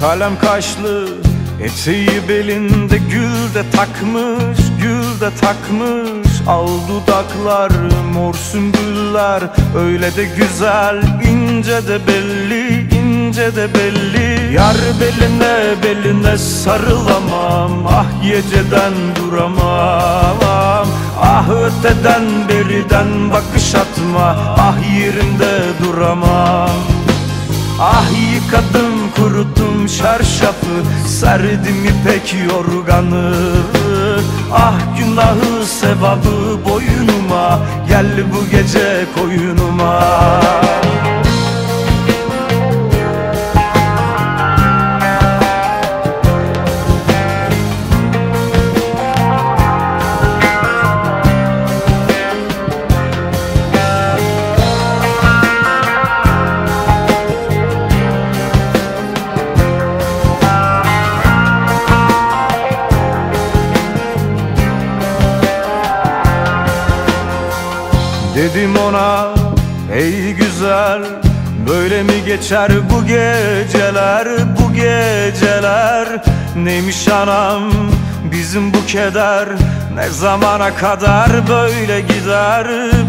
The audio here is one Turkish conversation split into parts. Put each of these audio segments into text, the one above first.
Kalem kaşlı Eteği belinde gül de takmış Gül de takmış. Al dudaklar mor sümbüller Öyle de güzel ince de belli ince de belli. Yar beline beline sarılamam Ah geceden duramam. Ah öteden beriden bakış atma Ah yerimde duramam Ah yıkadım kurutum çarşafı Serdim ipek yorganı. Ah günahı sevabı boynuma Gel bu gece koyunuma Dedim ona ey güzel Böyle mi geçer bu geceler bu geceler? Neymiş anam bizim bu keder Ne zamana kadar böyle gider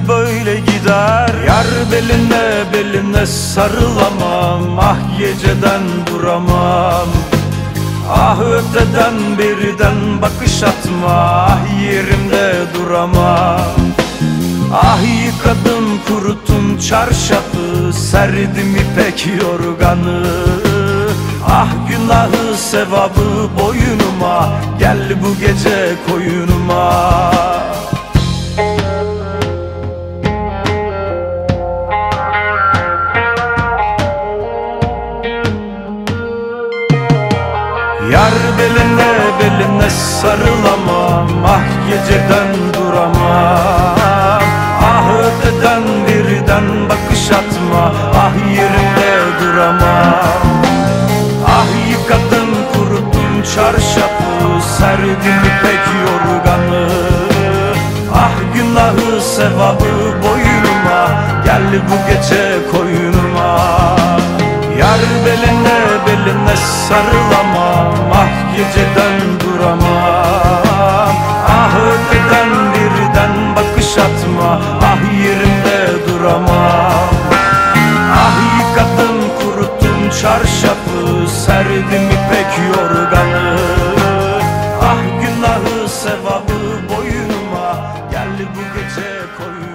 böyle gider? Yar beline beline sarılamam Ah geceden duramam. Ah öteden birden bakış atma Ah yerimde duramam Ah yıkadım kurutun çarşafı Serdim ipek yorganı. Ah günahı sevabı boynuma Gel bu gece koyunuma. Yar beline beline sarılamam Ah geceden duramam birden bakış atma Ah yerimde duramam Ah yıkadım kuruttum çarşafı Serdim ipek yorganı. Ah günahı sevabı boynuma Gel bu gece koyunuma Yar beline beline sarılamam Ah geceden duramam Ah öteden birden bakış atma Ah yerimde duramam Çarşafı serdim ipek yorganı. Ah günahı sevabı boyunuma Gel bu gece koy